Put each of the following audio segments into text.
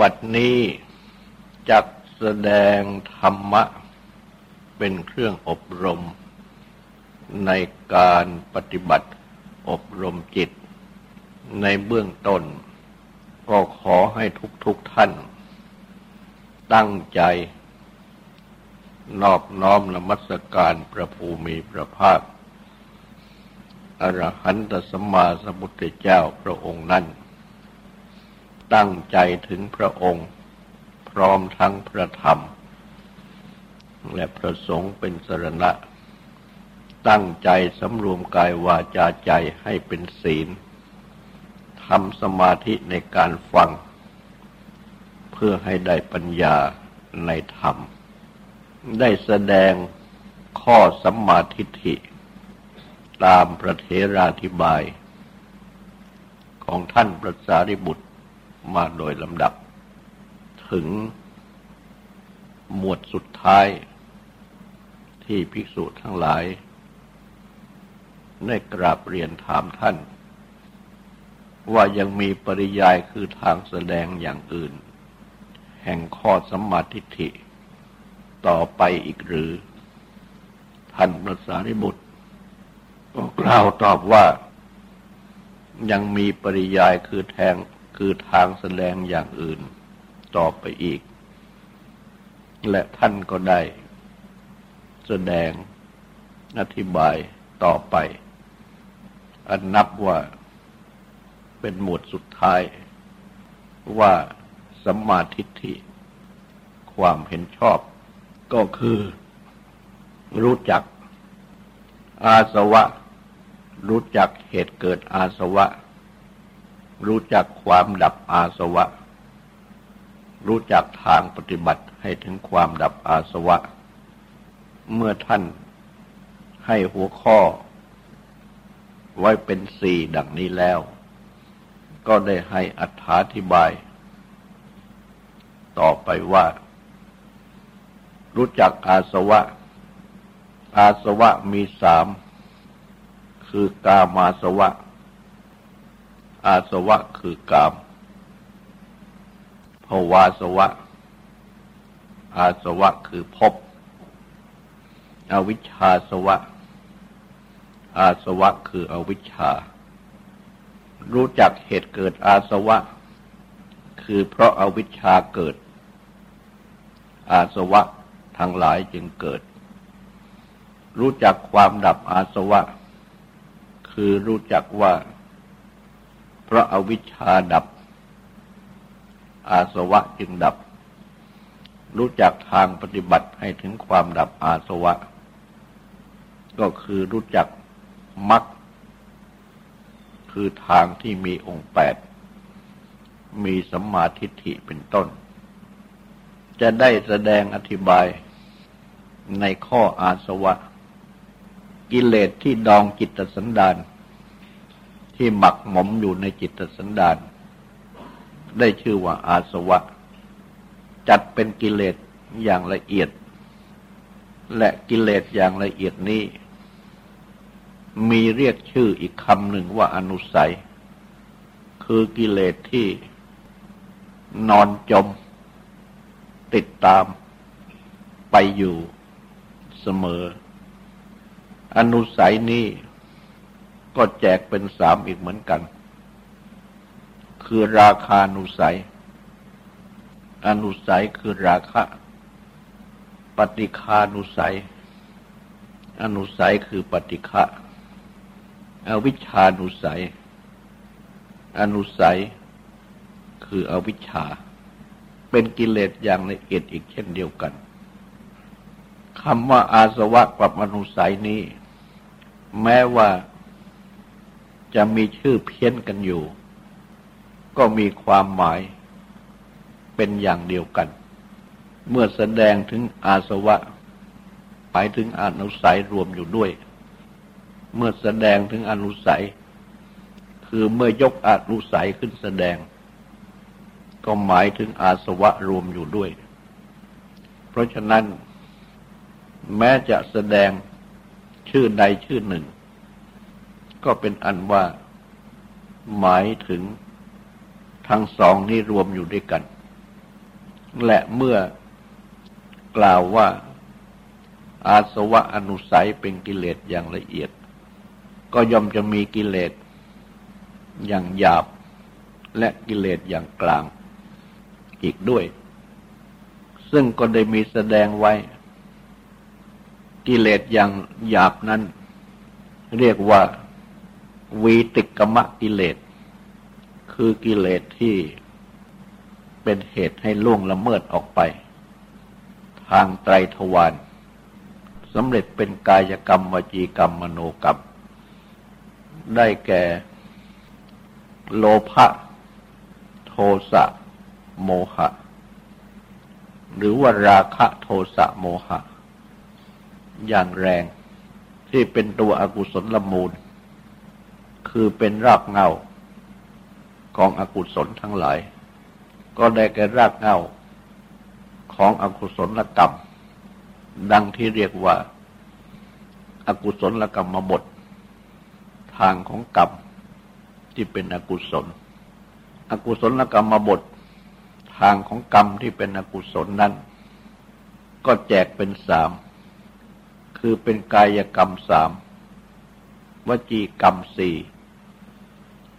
ปัดนี้จักแสดงธรรมะ เป็นเครื่องอบรม ในการปฏิบัติอบรมจิต ในเบื้องต้น ก็ขอให้ทุกๆทท่าน ตั้งใจ นอบน้อมนมัสการพระภูมิพระภาคอรหันตสมมาสมุทธเจ้าพระองค์นั้น ตั้งใจถึงพระองค์ พร้อมทั้งพระธรรม และพระสงฆ์เป็นสรณะ ตั้งใจสำรวมกายวาจาใจให้เป็นศีลทำสมาธิในการฟัง เพื่อให้ได้ปัญญาในธรรม ได้แสดงข้อสัมมาทิฏฐิ ตามพระเทราธิบาย ของท่านพระสารีบุตร มาโดยลำดับ ถึงหมวดสุดท้าย ที่ภิกษุทั้งหลายได้กราบเรียนถามท่าน ว่ายังมีปริยายคือทางแสดงอย่างอื่น แห่งข้อสัมมาทิฏฐิ ต่อไปอีกหรือ ท่านพระสารีบุตร ก็กล่าวตอบว่ายังมีปริยายคือแทง คือทางแสดงอย่างอื่นต่อไปอีก และท่านก็ได้ แสดงอธิบายต่อไป อันนับว่าเป็นหมวดสุดท้าย ว่าสัมมาทิฏฐิ ความเห็นชอบ ก็คือ รู้จักอาสวะ รู้จักเหตุเกิดอาสวะ รู้จักความดับอาสวะ รู้จักทางปฏิบัติให้ถึงความดับอาสวะ เมื่อท่านให้หัวข้อ ไว้เป็นสี่ดังนี้แล้ว ก็ได้ให้อธิบาย ต่อไปว่า รู้จักอาสวะ อาสวะมีสาม คือกามาสวะ อาสวะคือกามภวาสวะ อาสวะคือภพ อวิชชาสวะ อาสวะคืออวิชชา รู้จักเหตุเกิดอาสวะ คือเพราะอาวิชชาเกิด อาสวะทั้งหลายจึงเกิด รู้จักความดับอาสวะ คือรู้จักว่า เพราะอาวิชชาดับ อาสวะจึงดับ รู้จักทางปฏิบัติให้ถึงความดับอาสวะ ก็คือรู้จักมรรคคือทางที่มีองค์แปด มีสัมมาทิฏฐิเป็นต้น จะได้แสดงอธิบายในข้ออาสวะ กิเลสที่ดองจิตสันดาน ที่หมักหมมอยู่ในจิตสันดาน ได้ชื่อว่าอาสวะ จัดเป็นกิเลสอย่างละเอียด และกิเลสอย่างละเอียดนี้ มีเรียกชื่ออีกคำหนึ่งว่าอนุสัย คือกิเลสที่นอนจม ติดตามไปอยู่เสมอ อนุสัยนี้ ก็แจกเป็นสามอีกเหมือนกัน คือราคานุสัย อนุสัยคือราคะ ปฏิคานุสัย อนุสัยคือปฏิฆะอวิชานุสัย อนุสัยคืออวิชชา เป็นกิเลสอย่างละเอียดอีกเช่นเดียวกันคำว่าอาสวะกับอนุสัยนี้ แม้ว่า จะมีชื่อเพี้ยนกันอยู่ ก็มีความหมายเป็นอย่างเดียวกัน เมื่อแสดงถึงอาสวะไปถึงอนุสัยรวมอยู่ด้วย เมื่อแสดงถึงอนุสัย คือเมื่อยกอนุสัยขึ้นแสดง ก็หมายถึงอาสวะรวมอยู่ด้วย เพราะฉะนั้น แม้จะแสดงชื่อใดชื่อหนึ่ง ก็เป็นอันว่าหมายถึงทั้งสองนี้รวมอยู่ด้วยกัน และเมื่อกล่าวว่าอาสวะอนุสัยเป็นกิเลสอย่างละเอียด ก็ย่อมจะมีกิเลสอย่างหยาบและกิเลสอย่างกลางอีกด้วย ซึ่งก็ได้มีแสดงไว้ กิเลสอย่างหยาบนั้น เรียกว่า วีติกมะกิเลส คือกิเลสที่เป็นเหตุให้ล่วงละเมิดออกไป ทางไตรทวารสำเร็จเป็นกายกรรมวจีกรรมมโนกรรม ได้แก่โลภะโทสะโมหะ หรือว่าราคะโทสะโมหะ อย่างแรงที่เป็นตัวอกุศลละมูล คือเป็นรากเงาของอกุศลทั้งหลาย ก็ได้แก่รากเงาของอกุศลกรรม ดังที่เรียกว่าอากุศลกรรมบท ทางของกรรมที่เป็นอกุศล อกุศลกรรมบท ทางของกรรมที่เป็นอกุศลนั้น ก็แจกเป็นสาม คือเป็นกายกรรมสามวจีกรรมสี่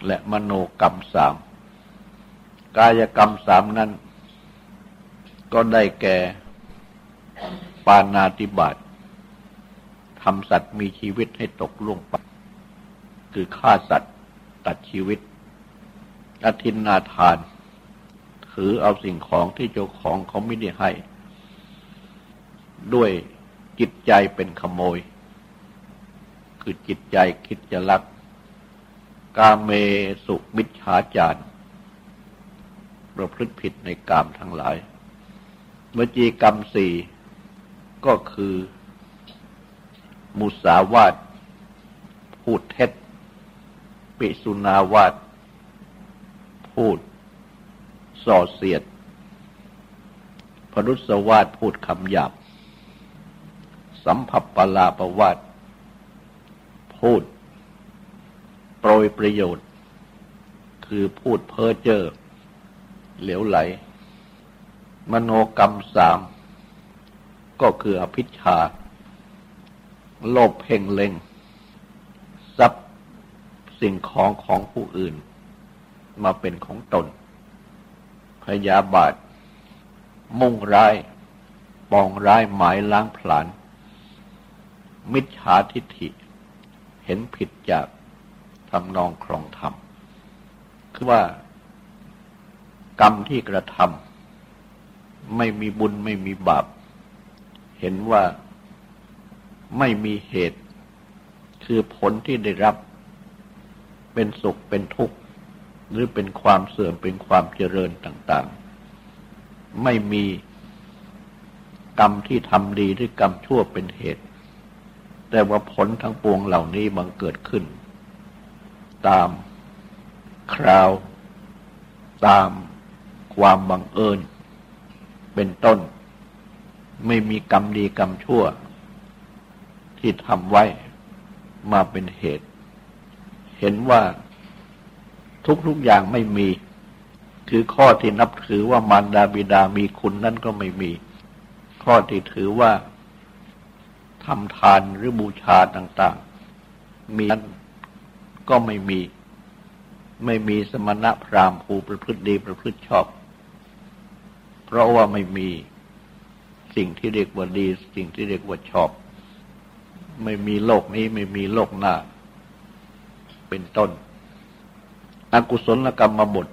และมโนกรรมสาม กายกรรมสามนั้น ก็ได้แก่ ปานาติบาตทำสัตว์มีชีวิตให้ตกล่วงไป คือฆ่าสัตว์ตัดชีวิต อธินนาทาน ถือเอาสิ่งของที่เจ้าของเขาไม่ได้ให้ ด้วยจิตใจเป็นขโมย คือจิตใจคิดจะลัก กาเมสุมิจฉาจารประพฤติผิดในกามทั้งหลาย เมจีกรรมสี่ก็คือ มุสาวาทพูดเท็จ ปิสุนาวาทพูด ส่อเสียด พรุษวาดพูดคำหยาบ สัมผัสปลาประวาดพูด โปรยประโยชน์ คือพูดเพ้อเจ้อเหลวไหล มโนกรรมสาม ก็คืออภิชา โลภเพ่งเล็งทรัพย์สิ่งของของผู้อื่น มาเป็นของตน พยาบาท มุ่งร้าย ปองร้ายหมายล้างผลาญมิจฉาทิฐิ เห็นผิดจาก ทำนองครองธรรม คือว่ากรรมที่กระทำไม่มีบุญไม่มีบาป เห็นว่าไม่มีเหตุ คือผลที่ได้รับ เป็นสุขเป็นทุกข์ หรือเป็นความเสื่อมเป็นความเจริญต่าง ๆ ไม่มีกรรมที่ทำดีหรือกรรมชั่วเป็นเหตุ แต่ว่าผลทั้งปวงเหล่านี้บังเกิดขึ้น ตาม คราว ตาม ความบังเอิญ เป็นต้น ไม่มีกรรมดีกรรมชั่ว ที่ทำไว้มาเป็นเหตุ เห็นว่าทุกๆอย่างไม่มี คือข้อที่นับถือว่ามารดาบิดามีคุณนั่นก็ไม่มี ข้อที่ถือว่าทำทานหรือบูชาต่าง ๆ มีนั้น ก็ไม่มี ไม่มีสมณะพราหมณ์ผู้ประพฤติดีประพฤติชอบ เพราะว่าไม่มีสิ่งที่เรียกว่าดี สิ่งที่เรียกว่าชอบ ไม่มีโลกนี้ไม่มีโลกหน้า เป็นต้น อกุศลกรรมมาบท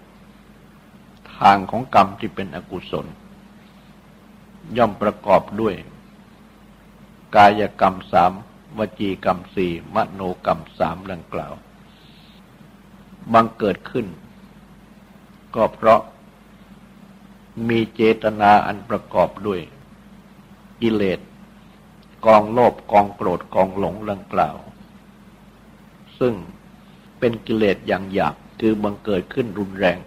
ทางของกรรมที่เป็นอกุศล ย่อมประกอบด้วย กายกรรมสามวจีกรรมสี่มโนกรรมสามดังกล่าว บังเกิดขึ้น ก็เพราะมีเจตนาอันประกอบด้วยกิเลสกองโลภกองโกรธกองหลงดังกล่าว ซึ่งเป็นกิเลสอย่างหยาบคือบังเกิดขึ้นรุนแรง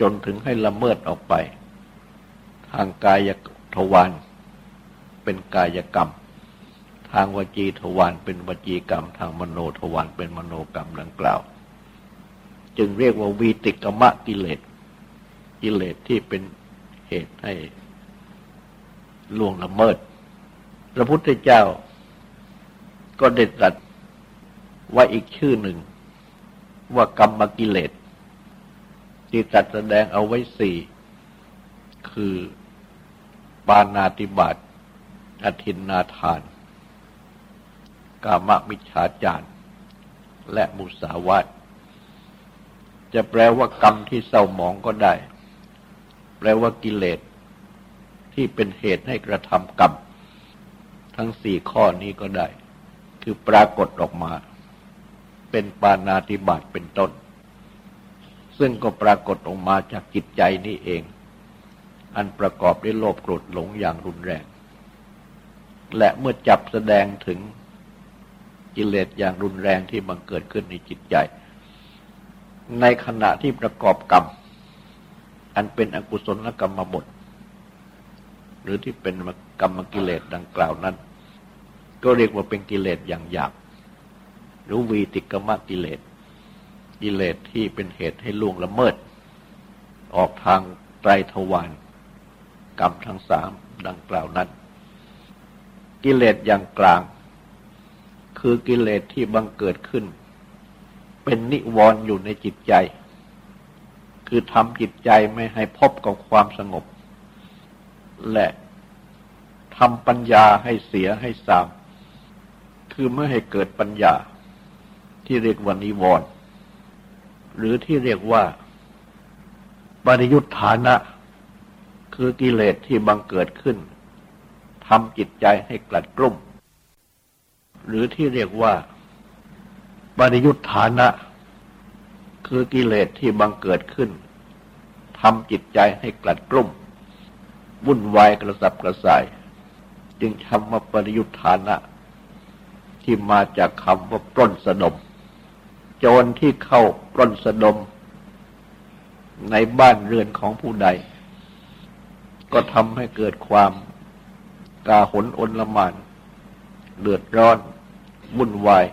จนถึงให้ละเมิดออกไป ทางกายทวารเป็นกายกรรม ทางวจีทวารเป็นวจีกรรม ทางมโนทวารเป็นมโนกรรมดังกล่าว จึงเรียกว่าวีติกมะกิเลส กิเลสที่เป็นเหตุให้ล่วงละเมิด พระพุทธเจ้าก็เด็ดตัดไว้อีกชื่อหนึ่ง ว่ากรรมกิเลส ที่ตัดแสดงเอาไว้สี่คือปานาติบาตอธินนาทาน กามมิจฉาจารและมุสาวาท จะแปลว่ากรรมที่เศร้าหมองก็ได้ แปลว่ากิเลสที่เป็นเหตุให้กระทำกรรม ทั้งสี่ข้อนี้ก็ได้ คือปรากฏออกมา เป็นปานาติบาตเป็นต้น ซึ่งก็ปรากฏออกมาจากจิตใจนี้เอง อันประกอบด้วยโลภโกรธหลงอย่างรุนแรง และเมื่อจับแสดงถึงกิเลสอย่างรุนแรงที่บังเกิดขึ้นในจิตใจ ในขณะที่ประกอบกรรม อันเป็นอกุศลกรรมบท หรือที่เป็นกรรมกิเลสดังกล่าวนั้น ก็เรียกว่าเป็นกิเลสอย่างหยาบหรือวีติกรรมกิเลส กิเลสที่เป็นเหตุให้ล่วงละเมิด ออกทางไตรทวารกรรมทั้งสามดังกล่าวนั้น กิเลสอย่างกลาง คือกิเลสที่บังเกิดขึ้น เป็นนิวรณ์อยู่ในจิตใจ คือทำจิตใจไม่ให้พบกับความสงบ และทำปัญญาให้เสียให้สาม คือเมื่อให้เกิดปัญญาที่เรียกว่านิวรณ์หรือที่เรียกว่าปริยุทธานะ คือกิเลสที่บังเกิดขึ้นทำจิตใจให้กลัดกลุ่ม หรือที่เรียกว่า ปริยุทธานะ คือกิเลสที่บังเกิดขึ้นทำจิตใจให้กลัดกลุ่ม วุ่นวายกระสับกระส่าย จึงคำว่าปริยุทธานะ ที่มาจากคำว่าปล้นสะดม โจรที่เข้าปล้นสะดม ในบ้านเรือนของผู้ใด ก็ทำให้เกิดความกาหนอนละมานเดือดร้อน วุ่นวาย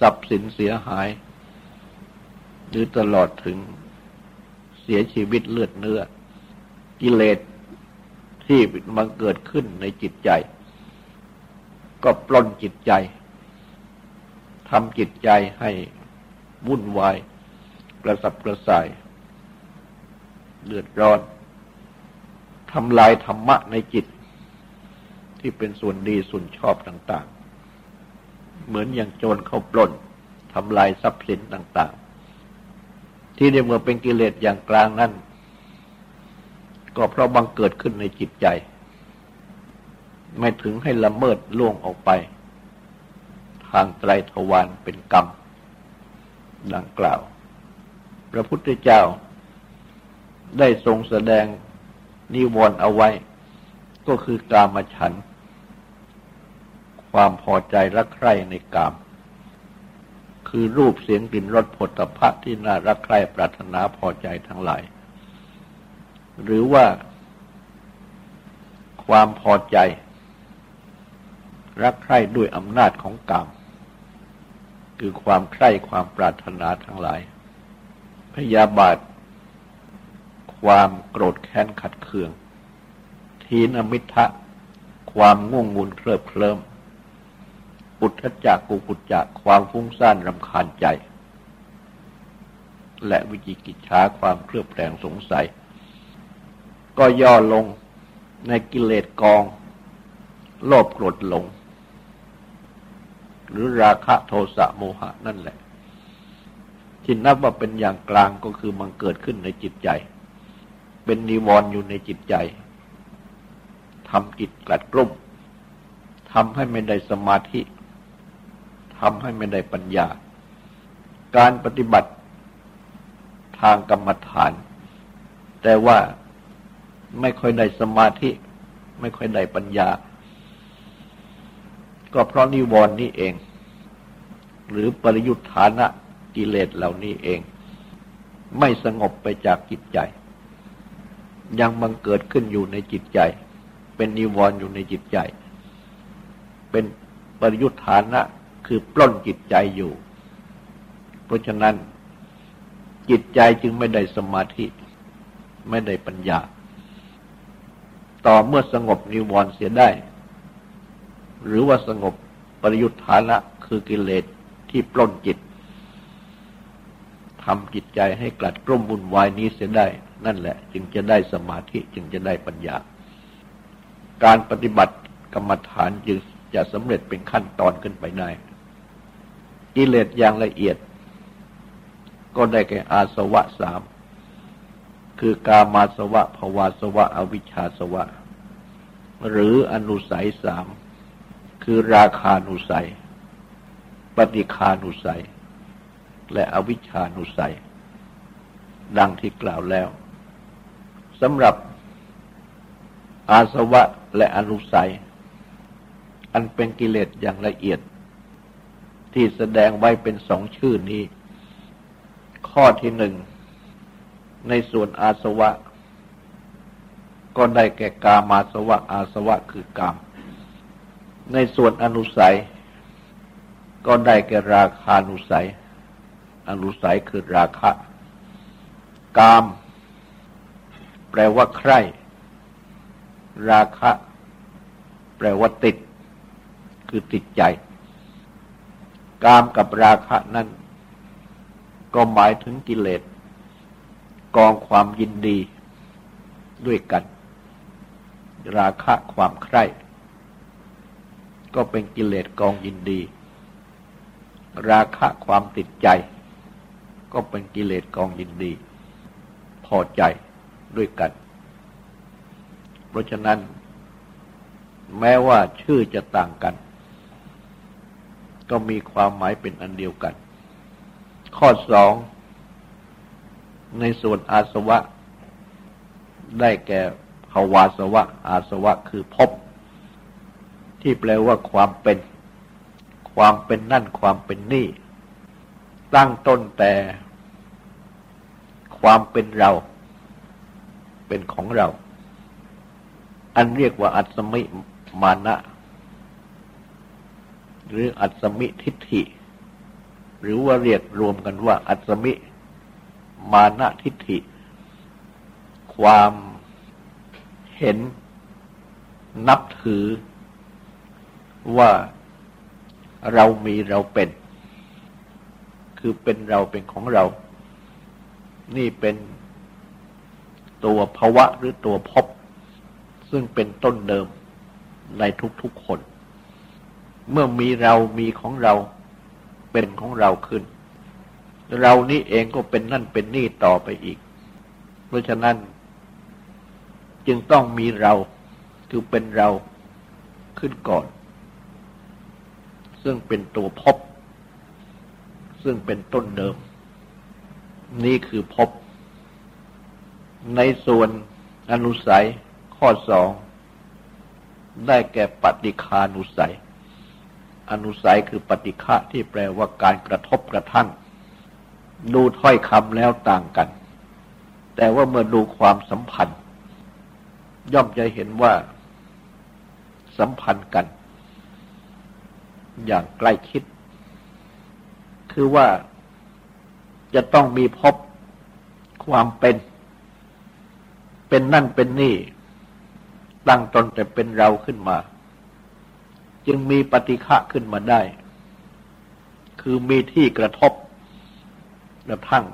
ทรัพย์สินเสียหาย หรือตลอดถึงเสียชีวิตเลือดเนื้อ กิเลสที่มันเกิดขึ้นในจิตใจ ก็ปล้นจิตใจทำจิตใจให้วุ่นวาย กระสับกระส่าย เดือดร้อนทำลายธรรมะในจิต ที่เป็นส่วนดีส่วนชอบต่างๆ เหมือนอย่างโจรเข้าปล้นทำลายทรัพย์สินต่าง ๆ ที่เรียกว่าเป็นกิเลสอย่างกลางนั้นก็เพราะบังเกิดขึ้นในจิตใจ ไม่ถึงให้ละเมิดล่วงออกไป ทางไตรทวารเป็นกรรม ดังกล่าว พระพุทธเจ้าได้ทรงแสดงนิวรณ์เอาไว้ ก็คือกามฉัน ความพอใจรักใคร่ในกาม คือรูปเสียงกลิ่นรสผลตภะที่น่ารักใคร่ปรารถนาพอใจทั้งหลาย หรือว่า ความพอใจ รักใคร่ด้วยอำนาจของกรรมคือความใคร่ความปรารถนาทั้งหลาย พยาบาท ความโกรธแค้นขัดเคือง ทีนมิทะความง่วงงุนเคลิบเคลิ้ม ปุถจักกุกุจจะความฟุ้งซ่านรำคาญใจ และวิจิกิจฉาความเครือบแคลงสงสัย ก็ย่อลงในกิเลสกอง โลภโกรธหลง หรือราคะโทสะโมหะนั่นแหละ ที่นับว่าเป็นอย่างกลางก็คือมันเกิดขึ้นในจิตใจ เป็นนิวรณ์อยู่ในจิตใจทำจิตกลัดกลุ่มทำให้ไม่ได้สมาธิ ทำให้ไม่ได้ปัญญา การปฏิบัติทางกรรมฐาน แต่ว่าไม่ค่อยได้สมาธิ ไม่ค่อยได้ปัญญา ก็เพราะนิวรณ์นี้เอง หรือปริยุทธานะกิเลสเหล่านี้เอง ไม่สงบไปจากจิตใจ ยังบังเกิดขึ้นอยู่ในจิตใจ เป็นนิวรณ์อยู่ในจิตใจ เป็นปริยุทธานะ คือปล้นจิตใจอยู่ เพราะฉะนั้นจิตใจจึงไม่ได้สมาธิ ไม่ได้ปัญญา ต่อเมื่อสงบนิวรณ์เสียได้ หรือว่าสงบปริยุทธานะคือกิเลสที่ปล้นจิตทำจิตใจให้กลัดกลุ่มบุญวายนี้เสียได้ นั่นแหละ จึงจะได้สมาธิจึงจะได้ปัญญา การปฏิบัติกรรมฐานจึงจะสำเร็จเป็นขั้นตอนขึ้นไปได้ กิเลสอย่างละเอียด ก็ได้แก่อาสวะสาม คือกามาสวะภวาสวะ อวิชชาสวะ หรืออนุสัยสาม คือราคานุสัย ปฏิคานุสัย และอวิชชานุสัย ดังที่กล่าวแล้วสำหรับอาสวะและอนุสัย อันเป็นกิเลสอย่างละเอียด ที่แสดงไว้เป็นสองชื่อนี้ ข้อที่หนึ่ง ในส่วนอาสวะ ก็ได้แก่กามาสวะ อาสวะคือกาม ในส่วนอนุสัย ก็ได้แก่ราคานุสัย อนุสัยคือราคะ กาม แปลว่าใคร่ราคะ แปลว่าติด คือติดใจ กามกับราคะนั้น ก็หมายถึงกิเลสกองความยินดีด้วยกัน ราคะความใคร่ ก็เป็นกิเลสกองยินดี ราคะความติดใจ ก็เป็นกิเลสกองยินดี พอใจด้วยกัน เพราะฉะนั้น แม้ว่าชื่อจะต่างกัน ก็มีความหมายเป็นอันเดียวกัน ข้อสองในส่วนอาสวะ ได้แก่ภาวาสวะ อาสวะคือพบ ที่แปลว่าความเป็น ความเป็นนั่นความเป็นนี่ ตั้งต้นแต่ความเป็นเรา เป็นของเรา อันเรียกว่าอัศมิมานะ หรืออัศมิทิฏฐิ หรือว่าเรียกรวมกันว่า อัศมิมานะทิฏฐิ ความเห็นนับถือว่าเรามีเราเป็น คือเป็นเราเป็นของเรา นี่เป็นตัวภาวะหรือตัวพบ ซึ่งเป็นต้นเดิมในทุกๆคน เมื่อมีเรามีของเราเป็นของเราขึ้น เรานี่เองก็เป็นนั่นเป็นนี่ต่อไปอีก เพราะฉะนั้น จึงต้องมีเราคือเป็นเราขึ้นก่อน ซึ่งเป็นตัวพบ ซึ่งเป็นต้นเดิม นี่คือพบ ในส่วนอนุสัยข้อสอง ได้แก่ปฏิคานุสัย อนุสัยคือปฏิฆะที่แปลว่าการกระทบกระทั่ง ดูถ้อยคำแล้วต่างกัน แต่ว่าเมื่อดูความสัมพันธ์ ย่อมจะเห็นว่าสัมพันธ์กัน อย่างใกล้ชิด คือว่าจะต้องมีพบความเป็น เป็นนั่นเป็นนี่ ตั้งตนแต่เป็นเราขึ้นมา จึงมีปฏิฆะขึ้นมาได้ คือมีที่กระทบกระทั่ง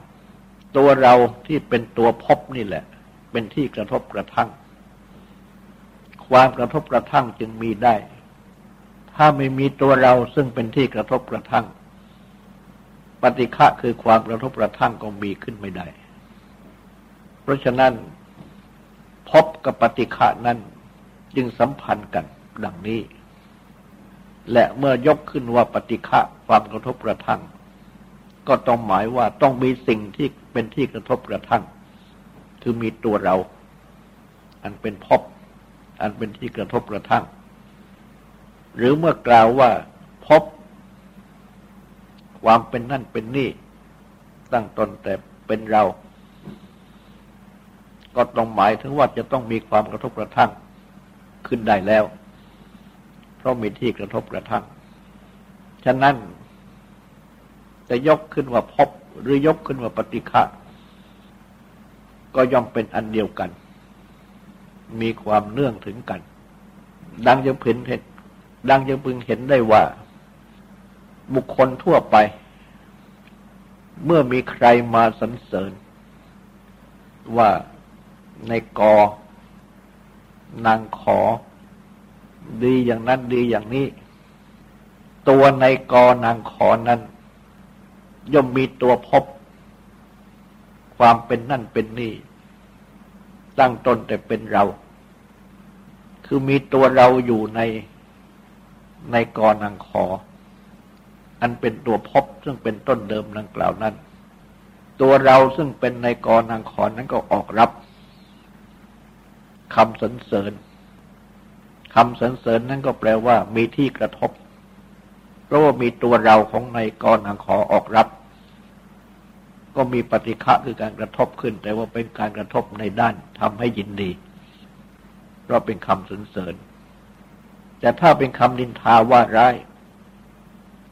ตัวเราที่เป็นตัวพบนี่แหละ เป็นที่กระทบกระทั่ง ความกระทบกระทั่งจึงมีได้ ถ้าไม่มีตัวเราซึ่งเป็นที่กระทบกระทั่ง ปฏิฆะคือความกระทบกระทั่งก็มีขึ้นไม่ได้ เพราะฉะนั้นพบกับปฏิฆะนั้นจึงสัมพันธ์กันดังนี้ และเมื่อยกขึ้นว่าปฏิฆะความกระทบกระทั่ง ก็ต้องหมายว่าต้องมีสิ่งที่เป็นที่กระทบกระทั่ง คือมีตัวเรา อันเป็นพบอันเป็นที่กระทบกระทั่ง หรือเมื่อกล่าวว่าพบ ความเป็นนั่นเป็นนี่ ตั้งตนแต่เป็นเรา ก็ต้องหมายถึงว่าจะต้องมีความกระทบกระทั่งขึ้นได้แล้ว ราะมีที่กระทบกระทั่ง ฉะนั้นจะยกขึ้นว่าพบหรือยกขึ้นว่าปฏิฆะก็ย่อมเป็นอันเดียวกัน มีความเนื่องถึงกัน ดังจะพึงเห็นดังจะพึงเห็นได้ว่า บุคคลทั่วไป เมื่อมีใครมาสรรเสริญ ว่าในกอนางขอ ดีอย่างนั้นดีอย่างนี้ ตัวในกอนางขอนั้น ย่อมมีตัวพบ ความเป็นนั่นเป็นนี่ ตั้งตนแต่เป็นเรา คือมีตัวเราอยู่ในในกอนังขอ อันเป็นตัวพบซึ่งเป็นต้นเดิมดังกล่าวนั้น ตัวเราซึ่งเป็นในกอนังขอนั้นก็ออกรับคำสรรเสริญ คำสรรเสริญนั้นก็แปลว่ามีที่กระทบ เพราะว่ามีตัวเราของในกรนังขอออกรับ ก็มีปฏิฆะคือการกระทบขึ้น แต่ว่าเป็นการกระทบในด้านทำให้ยินดี เพราะเป็นคำสรรเสริญ แต่ถ้าเป็นคำนินทาว่าร้าย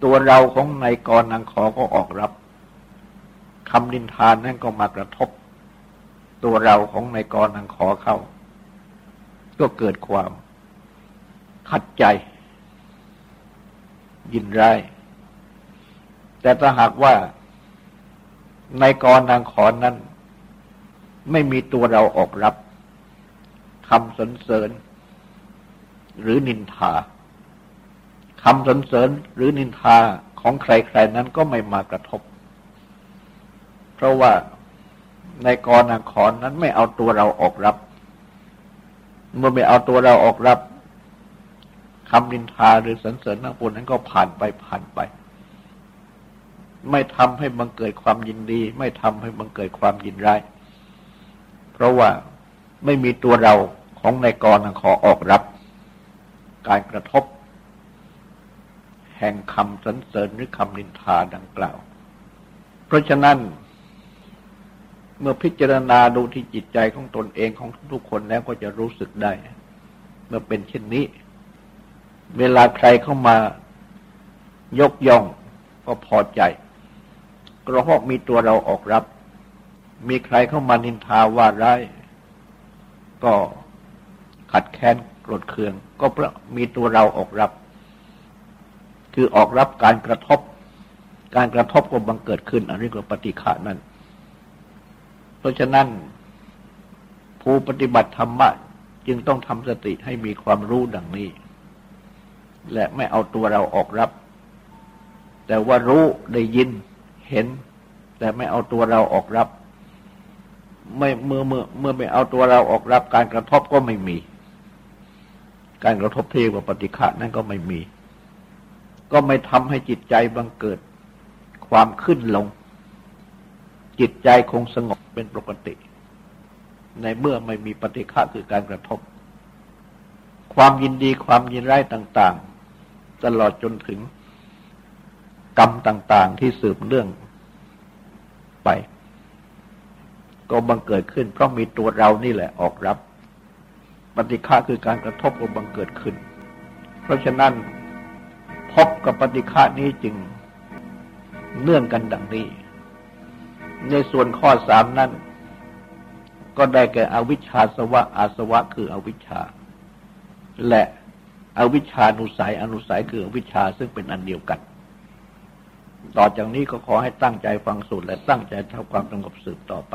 ตัวเราของในกรนังขอก็ออกรับคำนินทานนั่นก็มากระทบ ตัวเราของในกรนังขอเข้า ก็เกิดความ ขัดใจ ยินร้าย แต่ถ้าหากว่าในกรนางขอนนั้น ไม่มีตัวเราออกรับคำสรรเสริญ หรือนินทาคำสรรเสริญหรือนินทาของใครๆนั้นก็ไม่มากระทบ เพราะว่าในกรนาคอนนั้นไม่เอาตัวเราออกรับ เมื่อไม่เอาตัวเราออกรับ คำนินทาหรือสรรเสริญนักบุญนั้นก็ผ่านไปผ่านไป ไม่ทำให้บังเกิดความยินดี ไม่ทำให้บังเกิดความยินร้าย เพราะว่าไม่มีตัวเราของในกรขอออกรับ การกระทบ แห่งคำสรรเสริญหรือคำนินทาดังกล่าว เพราะฉะนั้น เมื่อพิจารณาดูที่จิตใจของตนเองของทุกคนแล้วก็จะรู้สึกได้ เมื่อเป็นเช่นนี้ เวลาใครเข้ามายกย่องก็พอใจกระหอกมีตัวเราออกรับ มีใครเข้ามานินทาว่าร้ายก็ขัดแค้นโกรธเคือง ก็เพราะมีตัวเราออกรับ คือออกรับการกระทบ การกระทบก็บังเกิดขึ้นอันนี้ก็ปฏิฆานั้น เพราะฉะนั้น ผู้ปฏิบัติธรรมะจึงต้องทำสติให้มีความรู้ดังนี้ และไม่เอาตัวเราออกรับ แต่ว่ารู้ได้ยินเห็น แต่ไม่เอาตัวเราออกรับ ไม่เมื่อเมื่อเมื่อไม่เอาตัวเราออกรับ การกระทบก็ไม่มี การกระทบเทวปฏิฆะนั่นก็ไม่มี ก็ไม่ทำให้จิตใจบังเกิดความขึ้นลง จิตใจคงสงบเป็นปกติ ในเมื่อไม่มีปฏิฆะคือการกระทบความยินดีความยินร้ายต่าง ๆ ตลอดจนถึงกรรมต่าง ๆ ที่สืบเรื่องไป ก็บังเกิดขึ้น เพราะมีตัวเรานี่แหละออกรับ ปฏิฆะคือการกระทบกับบังเกิดขึ้น เพราะฉะนั้นพบกับปฏิฆะนี้จึงเนื่องกันดังนี้ ในส่วนข้อสามนั้น ก็ได้แก่อวิชชาสวะอาสวะคืออวิชชา และ อวิชานุสัยอนุสัยคืออวิชชาซึ่งเป็นอันเดียวกัน ต่อจากนี้ก็ขอให้ตั้งใจฟังสูตรและตั้งใจทำความสงบสืบต่อไป